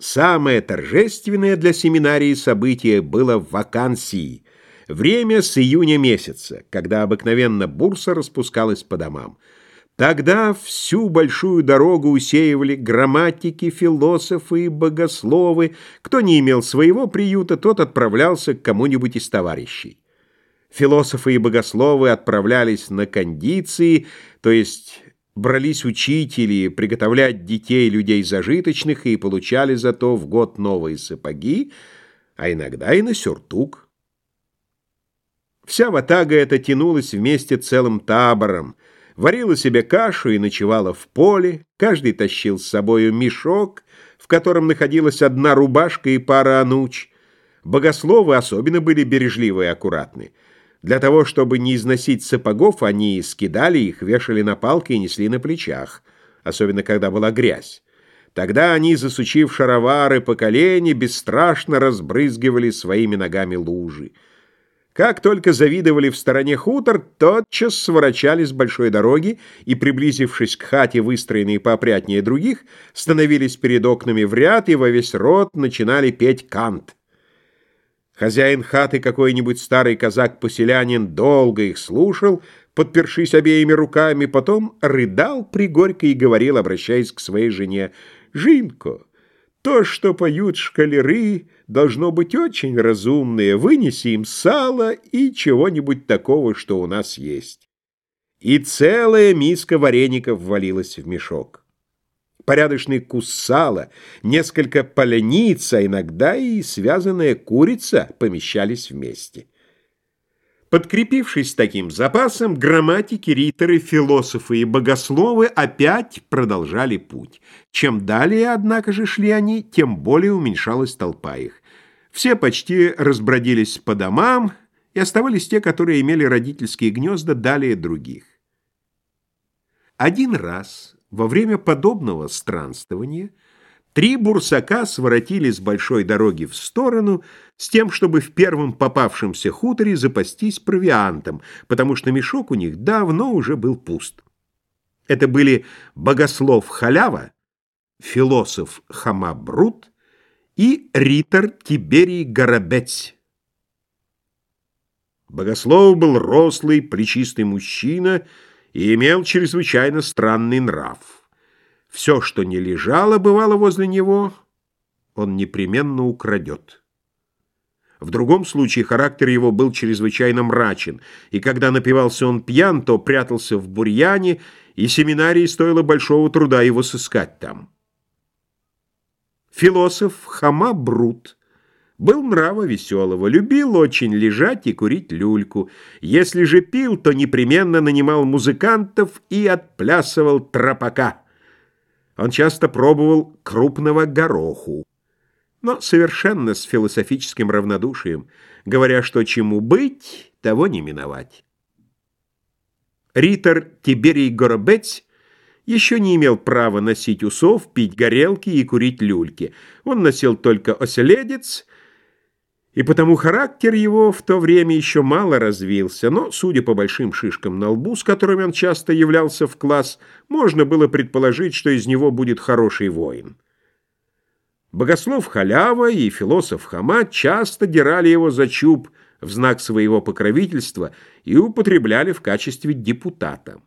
Самое торжественное для семинарии событие было в вакансии, время с июня месяца, когда обыкновенно бурса распускалась по домам. Тогда всю большую дорогу усеивали грамматики, философы и богословы. Кто не имел своего приюта, тот отправлялся к кому-нибудь из товарищей. Философы и богословы отправлялись на кондиции, то есть брались учители приготовлять детей людей зажиточных и получали зато в год новые сапоги, а иногда и на сюртук. Вся ватага эта тянулась вместе целым табором, варила себе кашу и ночевала в поле, каждый тащил с собою мешок, в котором находилась одна рубашка и пара ануч. Богословы особенно были бережливы и аккуратны. Для того, чтобы не износить сапогов, они скидали их, вешали на палки и несли на плечах, особенно когда была грязь. Тогда они, засучив шаровары по колени, бесстрашно разбрызгивали своими ногами лужи. Как только завидовали в стороне хутор, тотчас сворачали с большой дороги и, приблизившись к хате, выстроенной поопрятнее других, становились перед окнами в ряд и во весь рот начинали петь кант. Хозяин хаты, какой-нибудь старый казак-поселянин, долго их слушал, подпершись обеими руками, потом рыдал пригорько и говорил, обращаясь к своей жене, «Жинко, то, что поют шкалеры, должно быть очень разумное. Вынеси им сало и чего-нибудь такого, что у нас есть». И целая миска вареников ввалилась в мешок порядочный кус сала, несколько поляниц, а иногда и связанная курица помещались вместе. Подкрепившись таким запасом, грамматики, риторы, философы и богословы опять продолжали путь. Чем далее, однако же, шли они, тем более уменьшалась толпа их. Все почти разбродились по домам, и оставались те, которые имели родительские гнезда далее других. Один раз во время подобного странствования три бурсака своротили с большой дороги в сторону с тем, чтобы в первом попавшемся хуторе запастись провиантом, потому что мешок у них давно уже был пуст. Это были богослов Халява, философ Хамабрут и ритор Тиберий Горобец. Богослов был рослый, плечистый мужчина — и имел чрезвычайно странный нрав. Все, что не лежало, бывало возле него, он непременно украдет. В другом случае характер его был чрезвычайно мрачен, и когда напивался он пьян, то прятался в бурьяне, и семинарии стоило большого труда его сыскать там. Философ Хама Брут был нрава веселого, любил очень лежать и курить люльку. Если же пил, то непременно нанимал музыкантов и отплясывал тропака. Он часто пробовал крупного гороху, но совершенно с философическим равнодушием, говоря, что чему быть, того не миновать. Ритор Тиберий Горобец еще не имел права носить усов, пить горелки и курить люльки. Он носил только оселедец — и потому характер его в то время еще мало развился, но, судя по большим шишкам на лбу, с которыми он часто являлся в класс, можно было предположить, что из него будет хороший воин. Богослов Халява и философ Хама часто дирали его за чуб в знак своего покровительства и употребляли в качестве депутата.